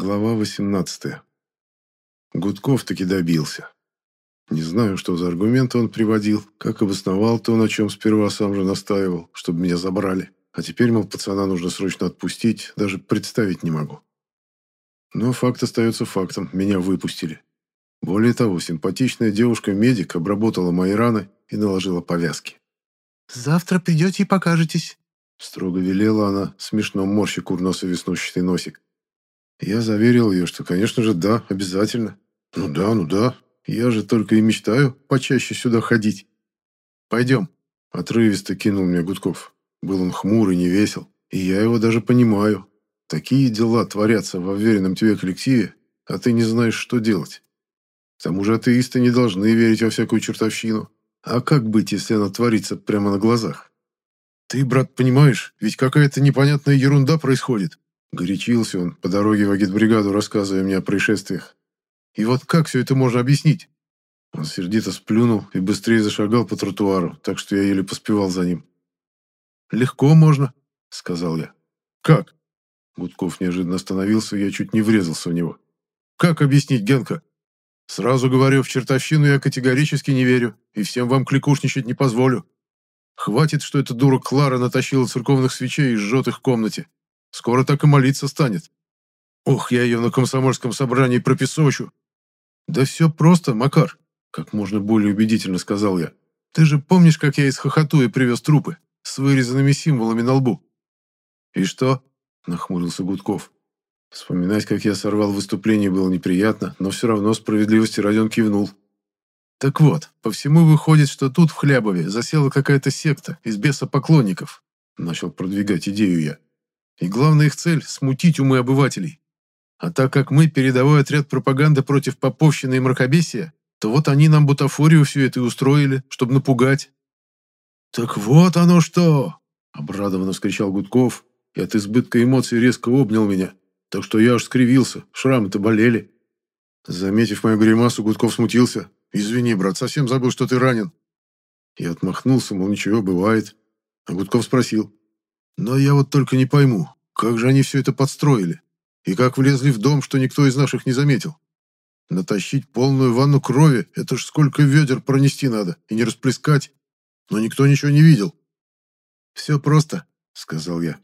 Глава 18. Гудков таки добился. Не знаю, что за аргументы он приводил, как обосновал то, на чем сперва сам же настаивал, чтобы меня забрали. А теперь, мол, пацана нужно срочно отпустить, даже представить не могу. Но факт остается фактом, меня выпустили. Более того, симпатичная девушка-медик обработала мои раны и наложила повязки. «Завтра придете и покажетесь», — строго велела она, смешно морща курносый веснущатый носик. Я заверил ее, что, конечно же, да, обязательно. Ну да, ну да. Я же только и мечтаю почаще сюда ходить. Пойдем. Отрывисто кинул мне Гудков. Был он хмурый, не весел. И я его даже понимаю. Такие дела творятся в уверенном тебе коллективе, а ты не знаешь, что делать. К тому же атеисты не должны верить во всякую чертовщину. А как быть, если она творится прямо на глазах? Ты, брат, понимаешь, ведь какая-то непонятная ерунда происходит. Горячился он по дороге в агитбригаду, рассказывая мне о происшествиях. И вот как все это можно объяснить? Он сердито сплюнул и быстрее зашагал по тротуару, так что я еле поспевал за ним. «Легко можно», — сказал я. «Как?» Гудков неожиданно остановился, я чуть не врезался в него. «Как объяснить, Генка? Сразу говорю, в чертовщину я категорически не верю, и всем вам кликушничать не позволю. Хватит, что эта дура Клара натащила церковных свечей и жжет их в комнате. Скоро так и молиться станет. Ох, я ее на комсомольском собрании пропесочу. Да все просто, Макар, как можно более убедительно сказал я. Ты же помнишь, как я из Хохотуя привез трупы с вырезанными символами на лбу? И что? Нахмурился Гудков. Вспоминать, как я сорвал выступление, было неприятно, но все равно справедливости ради он кивнул. Так вот, по всему выходит, что тут, в Хлябове, засела какая-то секта из бесопоклонников. Начал продвигать идею я. И главная их цель – смутить умы обывателей. А так как мы передовой отряд пропаганды против поповщины и мракобесия, то вот они нам бутафорию всю это и устроили, чтобы напугать. «Так вот оно что!» – обрадованно вскричал Гудков, и от избытка эмоций резко обнял меня, так что я аж скривился, шрамы-то болели. Заметив мою гримасу, Гудков смутился. «Извини, брат, совсем забыл, что ты ранен». Я отмахнулся, мол, ничего, бывает. А Гудков спросил. Но я вот только не пойму, как же они все это подстроили? И как влезли в дом, что никто из наших не заметил? Натащить полную ванну крови – это ж сколько ведер пронести надо, и не расплескать. Но никто ничего не видел. «Все просто», – сказал я.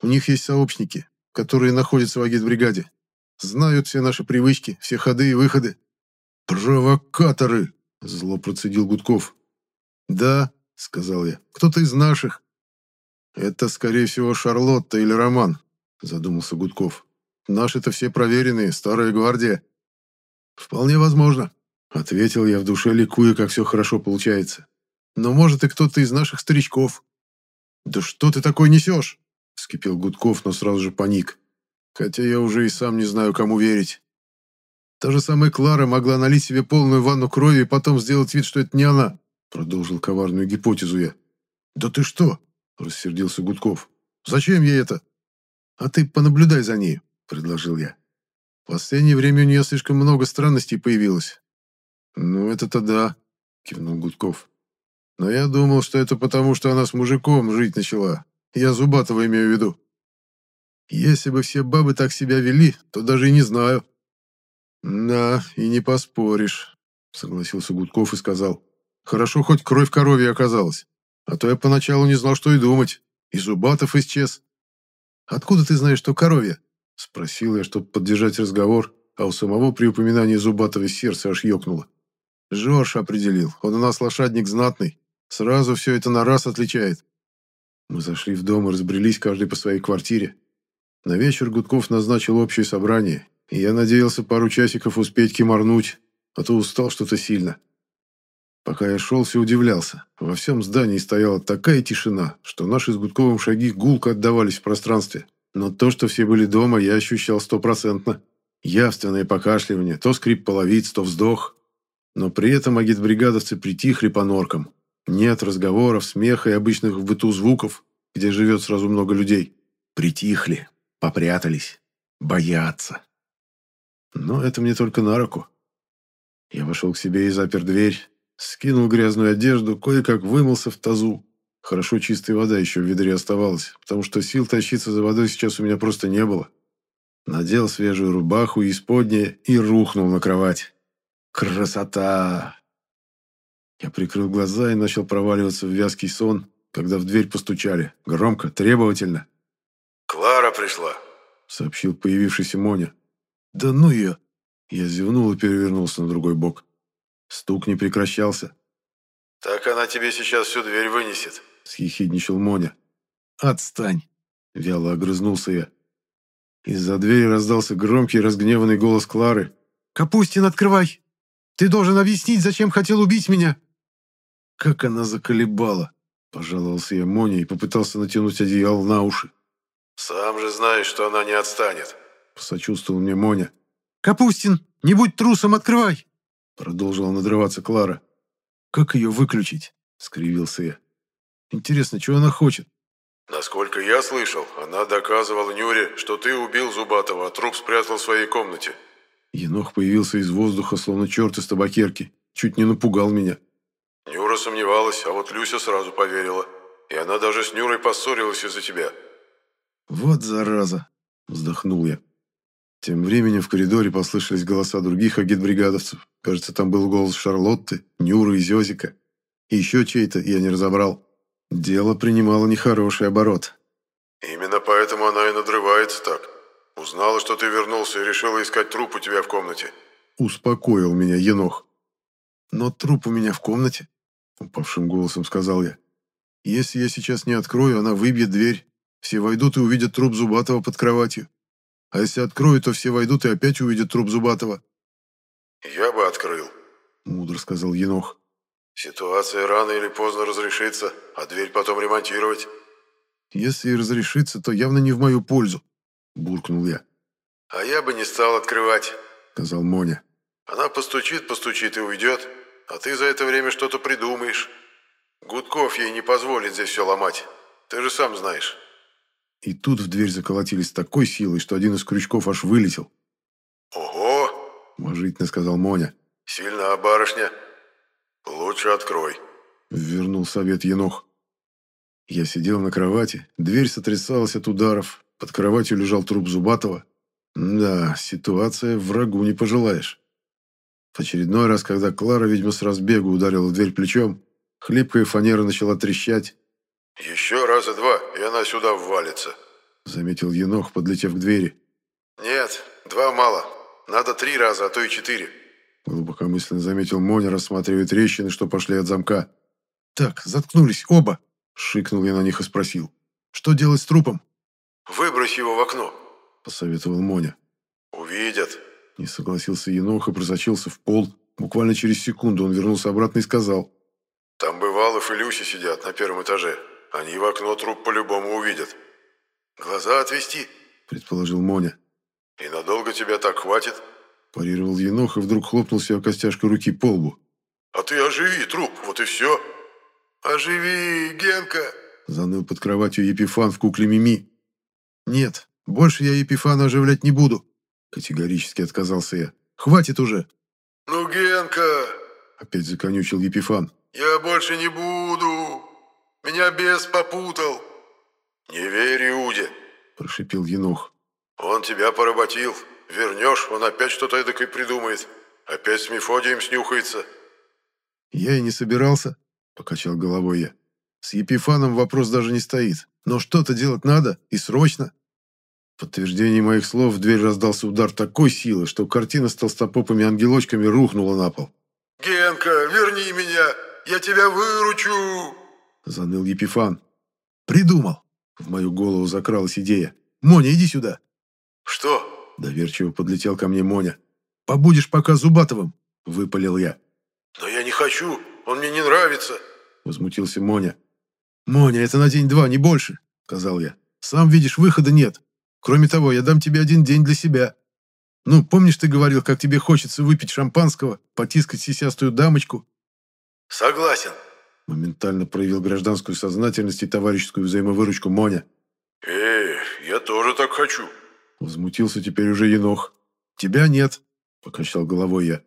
«У них есть сообщники, которые находятся в агитбригаде. Знают все наши привычки, все ходы и выходы». «Провокаторы!» – зло процедил Гудков. «Да», – сказал я, – «кто-то из наших. «Это, скорее всего, Шарлотта или Роман», — задумался Гудков. «Наши-то все проверенные, старая гвардия». «Вполне возможно», — ответил я в душе, ликуя, как все хорошо получается. «Но может и кто-то из наших старичков». «Да что ты такой несешь?» — вскипел Гудков, но сразу же паник. «Хотя я уже и сам не знаю, кому верить». «Та же самая Клара могла налить себе полную ванну крови и потом сделать вид, что это не она», — продолжил коварную гипотезу я. «Да ты что? — рассердился Гудков. «Зачем ей это?» «А ты понаблюдай за ней», — предложил я. «В последнее время у нее слишком много странностей появилось». «Ну, это-то да», — кивнул Гудков. «Но я думал, что это потому, что она с мужиком жить начала. Я Зубатова имею в виду. Если бы все бабы так себя вели, то даже и не знаю». «Да, и не поспоришь», — согласился Гудков и сказал. «Хорошо, хоть кровь коровья оказалась». А то я поначалу не знал, что и думать. И Зубатов исчез. «Откуда ты знаешь, что коровья?» Спросил я, чтобы поддержать разговор, а у самого при упоминании Зубатова сердце аж ёкнуло. Жорж определил. Он у нас лошадник знатный. Сразу все это на раз отличает. Мы зашли в дом и разбрелись каждый по своей квартире. На вечер Гудков назначил общее собрание, и я надеялся пару часиков успеть киморнуть, а то устал что-то сильно. Пока я шел, все удивлялся. Во всем здании стояла такая тишина, что наши с Гудковым шаги гулко отдавались в пространстве. Но то, что все были дома, я ощущал стопроцентно. Явственное покашливание, то скрип половиц, то вздох. Но при этом агитбригадовцы притихли по норкам. Нет разговоров, смеха и обычных в быту звуков, где живет сразу много людей. Притихли, попрятались, боятся. Но это мне только на руку. Я вошел к себе и запер дверь, Скинул грязную одежду, кое-как вымылся в тазу. Хорошо чистая вода еще в ведре оставалась, потому что сил тащиться за водой сейчас у меня просто не было. надел свежую рубаху и исподнее и рухнул на кровать. Красота! Я прикрыл глаза и начал проваливаться в вязкий сон, когда в дверь постучали. Громко, требовательно. «Клара пришла», — сообщил появившийся Моня. «Да ну ее!» Я зевнул и перевернулся на другой бок. Стук не прекращался. «Так она тебе сейчас всю дверь вынесет», — съехидничал Моня. «Отстань!» — вяло огрызнулся я. Из-за двери раздался громкий разгневанный голос Клары. «Капустин, открывай! Ты должен объяснить, зачем хотел убить меня!» Как она заколебала! Пожаловался я Моне и попытался натянуть одеяло на уши. «Сам же знаешь, что она не отстанет», — посочувствовал мне Моня. «Капустин, не будь трусом, открывай!» Продолжила надрываться Клара. «Как ее выключить?» — скривился я. «Интересно, чего она хочет?» «Насколько я слышал, она доказывала Нюре, что ты убил Зубатова, а труп спрятал в своей комнате». Енох появился из воздуха, словно черт из табакерки. Чуть не напугал меня. Нюра сомневалась, а вот Люся сразу поверила. И она даже с Нюрой поссорилась из-за тебя. «Вот зараза!» – вздохнул я. Тем временем в коридоре послышались голоса других агитбригадовцев. Кажется, там был голос Шарлотты, Нюры и Зёзика. И еще чей-то, я не разобрал. Дело принимало нехороший оборот. «Именно поэтому она и надрывается так. Узнала, что ты вернулся и решила искать труп у тебя в комнате». Успокоил меня Енох. «Но труп у меня в комнате», — упавшим голосом сказал я. «Если я сейчас не открою, она выбьет дверь. Все войдут и увидят труп Зубатова под кроватью. А если открою, то все войдут и опять увидят труп Зубатова». «Я бы открыл», — мудро сказал Енох. «Ситуация рано или поздно разрешится, а дверь потом ремонтировать». «Если и разрешится, то явно не в мою пользу», — буркнул я. «А я бы не стал открывать», — сказал Моня. «Она постучит, постучит и уйдет, а ты за это время что-то придумаешь. Гудков ей не позволит здесь все ломать, ты же сам знаешь». И тут в дверь заколотились с такой силой, что один из крючков аж вылетел. «Ого!» – уважительно сказал Моня. «Сильна барышня. Лучше открой», – вернул совет Енох. Я сидел на кровати, дверь сотрясалась от ударов, под кроватью лежал труп Зубатова. Да, ситуация врагу не пожелаешь. В очередной раз, когда Клара, видимо, с разбегу ударила в дверь плечом, хлипкая фанера начала трещать, «Еще раза два, и она сюда ввалится», — заметил Енох, подлетев к двери. «Нет, два мало. Надо три раза, а то и четыре», — глубокомысленно заметил Моня, рассматривая трещины, что пошли от замка. «Так, заткнулись оба», — шикнул я на них и спросил. «Что делать с трупом?» «Выбрось его в окно», — посоветовал Моня. «Увидят», — не согласился Енох и просочился в пол. Буквально через секунду он вернулся обратно и сказал. «Там Бывалов и Люси сидят на первом этаже. Они в окно труп по-любому увидят. Глаза отвести, предположил Моня. И надолго тебя так хватит? Парировал Енох и вдруг хлопнул себя костяшкой руки по лбу. А ты оживи труп, вот и все. Оживи, Генка! Заныл под кроватью Епифан в кукле Мими. Нет, больше я Епифана оживлять не буду. Категорически отказался я. Хватит уже. Ну, Генка! Опять законючил Епифан. Я больше не буду. Меня бес попутал!» «Не верь Иуде!» – прошипел Енох. «Он тебя поработил. Вернешь, он опять что-то эдакое придумает. Опять с Мефодием снюхается». «Я и не собирался», – покачал головой я. «С Епифаном вопрос даже не стоит. Но что-то делать надо, и срочно». В подтверждении моих слов в дверь раздался удар такой силы, что картина с толстопопыми ангелочками рухнула на пол. «Генка, верни меня! Я тебя выручу!» Заныл Епифан. «Придумал!» В мою голову закралась идея. «Моня, иди сюда!» «Что?» Доверчиво подлетел ко мне Моня. «Побудешь пока Зубатовым!» Выпалил я. «Но я не хочу! Он мне не нравится!» Возмутился Моня. «Моня, это на день-два, не больше!» Сказал я. «Сам видишь, выхода нет. Кроме того, я дам тебе один день для себя. Ну, помнишь, ты говорил, как тебе хочется выпить шампанского, потискать сисястую дамочку?» «Согласен!» Моментально проявил гражданскую сознательность и товарищескую взаимовыручку Моня. «Эй, я тоже так хочу!» Возмутился теперь уже Енох. «Тебя нет!» – покачал головой я.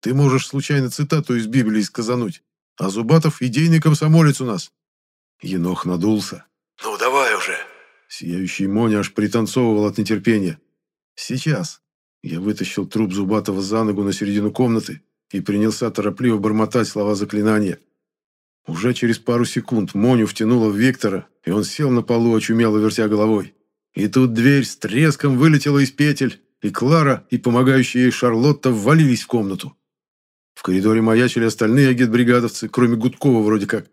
«Ты можешь случайно цитату из Библии сказануть, а Зубатов – идейный комсомолец у нас!» Енох надулся. «Ну, давай уже!» Сияющий Моня аж пританцовывал от нетерпения. Сейчас. Я вытащил труп Зубатого за ногу на середину комнаты и принялся торопливо бормотать слова заклинания. Уже через пару секунд Моню втянуло в Виктора, и он сел на полу, очумело вертя головой. И тут дверь с треском вылетела из петель, и Клара, и помогающая ей Шарлотта ввалились в комнату. В коридоре маячили остальные агитбригадовцы, кроме Гудкова вроде как.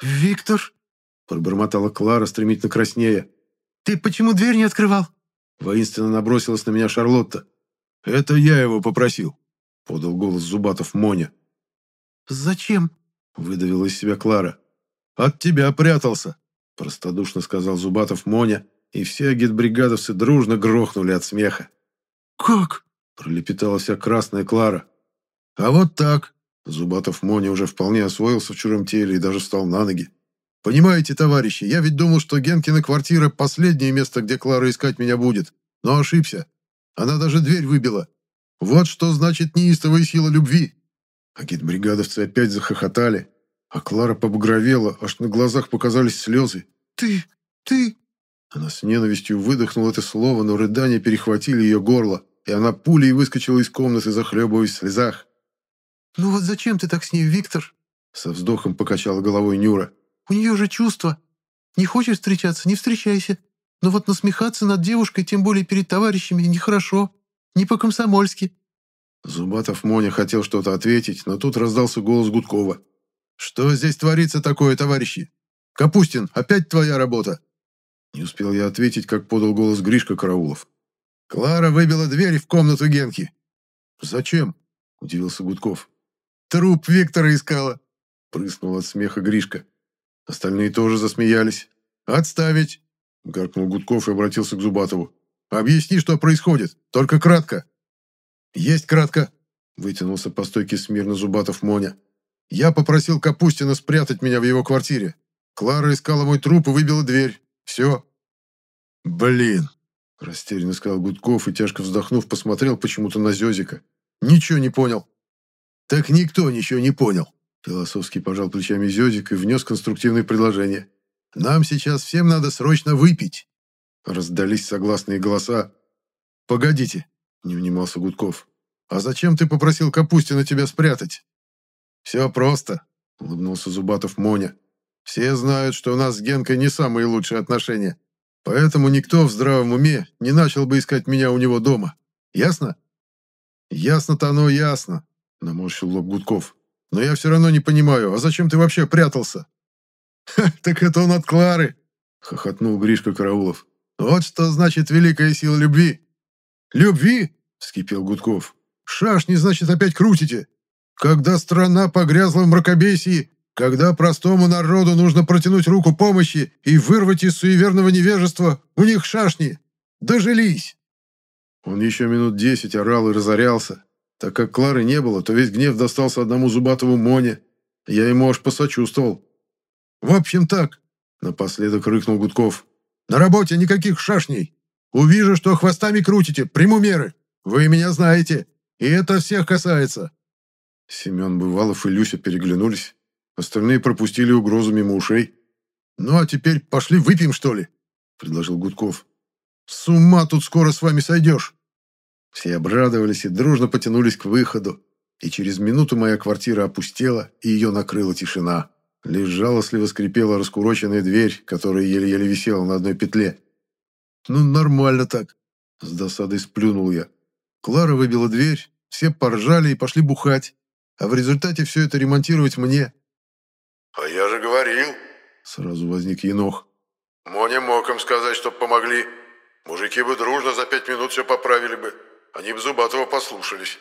«Виктор?» – пробормотала Клара, стремительно краснея. «Ты почему дверь не открывал?» Воинственно набросилась на меня Шарлотта. «Это я его попросил», — подал голос Зубатов Моня. «Зачем?» — выдавила из себя Клара. «От тебя прятался», — простодушно сказал Зубатов Моня, и все агитбригадовцы дружно грохнули от смеха. «Как?» — пролепетала вся красная Клара. «А вот так!» Зубатов Моня уже вполне освоился в чужом теле и даже встал на ноги. «Понимаете, товарищи, я ведь думал, что Генкина квартира – последнее место, где Клара искать меня будет. Но ошибся. Она даже дверь выбила. Вот что значит неистовая сила любви!» Агитбригадовцы опять захохотали, а Клара побагровела, аж на глазах показались слезы. «Ты... ты...» Она с ненавистью выдохнула это слово, но рыдания перехватили ее горло, и она пулей выскочила из комнаты, захлебываясь в слезах. «Ну вот зачем ты так с ней, Виктор?» Со вздохом покачала головой Нюра. У нее же чувства. Не хочешь встречаться, не встречайся. Но вот насмехаться над девушкой, тем более перед товарищами, нехорошо. Не по-комсомольски». Зубатов Моня хотел что-то ответить, но тут раздался голос Гудкова. «Что здесь творится такое, товарищи? Капустин, опять твоя работа!» Не успел я ответить, как подал голос Гришка Караулов. «Клара выбила дверь в комнату Генки». «Зачем?» – удивился Гудков. «Труп Виктора искала», – прыснул от смеха Гришка. Остальные тоже засмеялись. «Отставить!» — гаркнул Гудков и обратился к Зубатову. «Объясни, что происходит. Только кратко». «Есть кратко!» — вытянулся по стойке смирно Зубатов Моня. «Я попросил Капустина спрятать меня в его квартире. Клара искала мой труп и выбила дверь. Все». «Блин!» — растерянно сказал Гудков и, тяжко вздохнув, посмотрел почему-то на Зезика. «Ничего не понял». «Так никто ничего не понял», Философски пожал плечами Зёзик и внес конструктивное предложение. «Нам сейчас всем надо срочно выпить!» Раздались согласные голоса. «Погодите!» — не внимался Гудков. «А зачем ты попросил Капустина тебя спрятать?» «Все просто», — улыбнулся Зубатов Моня. «Все знают, что у нас с Генкой не самые лучшие отношения. Поэтому никто в здравом уме не начал бы искать меня у него дома. Ясно?» «Ясно-то оно ясно», — наморщил лоб Гудков. Но я все равно не понимаю, а зачем ты вообще прятался?» «Ха, так это он от Клары!» — хохотнул Гришка Караулов. «Вот что значит великая сила любви!» «Любви?» — вскипел Гудков. «Шашни, значит, опять крутите! Когда страна погрязла в мракобесии, когда простому народу нужно протянуть руку помощи и вырвать из суеверного невежества, у них шашни! Дожились!» Он еще минут десять орал и разорялся, так как Клары не было, то весь гнев достался одному зубатому Моне. Я ему аж посочувствовал. «В общем так», — напоследок рыкнул Гудков. «На работе никаких шашней. Увижу, что хвостами крутите, приму меры. Вы меня знаете, и это всех касается». Семен Бывалов и Люся переглянулись. Остальные пропустили угрозу мимо ушей. «Ну а теперь пошли выпьем, что ли?» — предложил Гудков. «С ума тут скоро с вами сойдешь!» Все обрадовались и дружно потянулись к выходу. И через минуту моя квартира опустела, и ее накрыла тишина. Лишь жалостливо скрипела раскуроченная дверь, которая еле-еле висела на одной петле. «Ну, нормально так», — с досадой сплюнул я. Клара выбила дверь, все поржали и пошли бухать. А в результате все это ремонтировать мне. «А я же говорил», — сразу возник Енох. «Моне мог им сказать, чтоб помогли. Мужики бы дружно за пять минут все поправили бы». Они бы Зубатова послушались.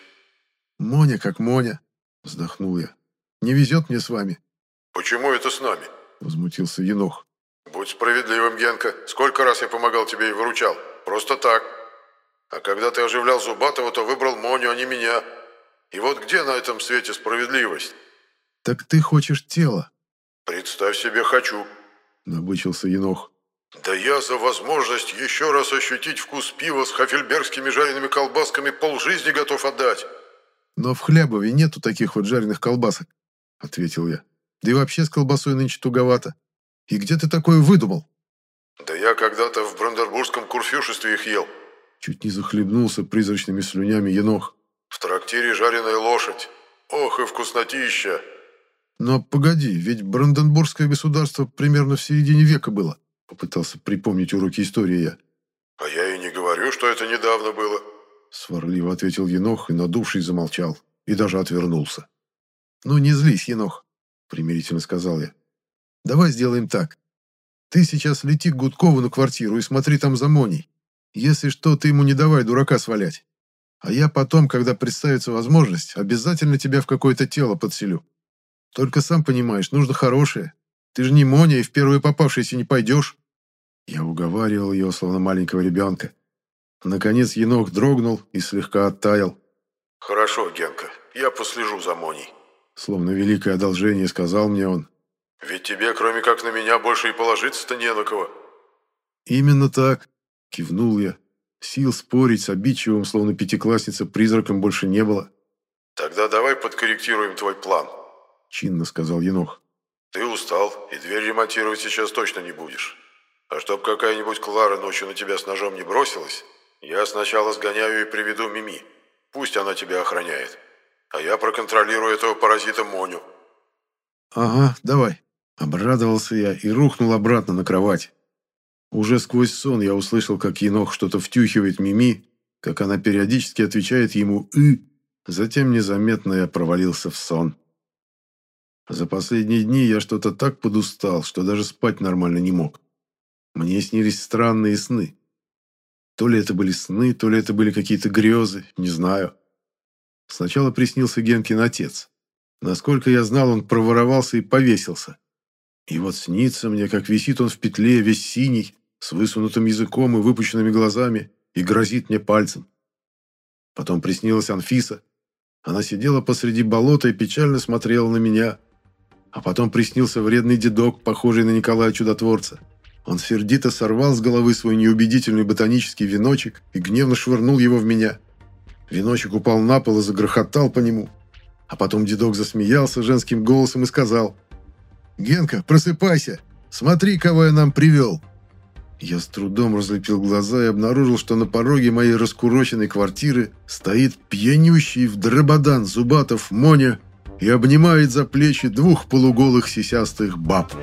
«Моня как Моня», — вздохнул я. «Не везет мне с вами». «Почему это с нами?» — возмутился Енох. «Будь справедливым, Генка. Сколько раз я помогал тебе и выручал? Просто так. А когда ты оживлял Зубатова, то выбрал Моню, а не меня. И вот где на этом свете справедливость?» «Так ты хочешь тело?» «Представь себе, хочу», — набычился Енох. Да я за возможность еще раз ощутить вкус пива с хафельбергскими жареными колбасками полжизни готов отдать. Но в Хлябове нету таких вот жареных колбасок, ответил я. Да и вообще с колбасой нынче туговато. И где ты такое выдумал? Да я когда-то в Брандербургском курфюшестве их ел. Чуть не захлебнулся призрачными слюнями енох. «В трактире жареная лошадь. Ох и вкуснотища!» «Но погоди, ведь Бранденбургское государство примерно в середине века было», попытался припомнить уроки истории я. «А я и не говорю, что это недавно было», сварливо ответил Енох и, надувшись, замолчал. И даже отвернулся. «Ну, не злись, Енох», примирительно сказал я. «Давай сделаем так. Ты сейчас лети к Гудкову на квартиру и смотри там за Моней. Если что, ты ему не давай дурака свалять. А я потом, когда представится возможность, обязательно тебя в какое-то тело подселю. Только сам понимаешь, нужно хорошее. Ты же не Моня и в первое попавшееся не пойдешь. Я уговаривал ее, словно маленького ребенка. Наконец енох дрогнул и слегка оттаял. «Хорошо, Генка, я послежу за Моней», — словно великое одолжение сказал мне он. «Ведь тебе, кроме как на меня, больше и положиться-то не на кого». «Именно так», — кивнул я. Сил спорить с обидчивым, словно пятиклассница, призраком больше не было. «Тогда давай подкорректируем твой план», — чинно сказал енох. «Ты устал, и дверь ремонтировать сейчас точно не будешь. А чтоб какая-нибудь Клара ночью на тебя с ножом не бросилась, я сначала сгоняю и приведу Мими. Пусть она тебя охраняет. А я проконтролирую этого паразита Моню». «Ага, давай». Обрадовался я и рухнул обратно на кровать. Уже сквозь сон я услышал, как Енох что-то втюхивает Мими, как она периодически отвечает ему «ы». Затем незаметно я провалился в сон. За последние дни я что-то так подустал, что даже спать нормально не мог. Мне снились странные сны. То ли это были сны, то ли это были какие-то грезы, не знаю. Сначала приснился Генкин отец. Насколько я знал, он проворовался и повесился. И вот снится мне, как висит он в петле, весь синий, с высунутым языком и выпученными глазами, и грозит мне пальцем. Потом приснилась Анфиса. Она сидела посреди болота и печально смотрела на меня. А потом приснился вредный дедок, похожий на Николая Чудотворца. Он сердито сорвал с головы свой неубедительный ботанический веночек и гневно швырнул его в меня. Веночек упал на пол и загрохотал по нему. А потом дедок засмеялся женским голосом и сказал «Генка, просыпайся! Смотри, кого я нам привел!» Я с трудом разлепил глаза и обнаружил, что на пороге моей раскуроченной квартиры стоит пьянющий в дрободан Зубатов Моня и обнимает за плечи двух полуголых сисястых баб.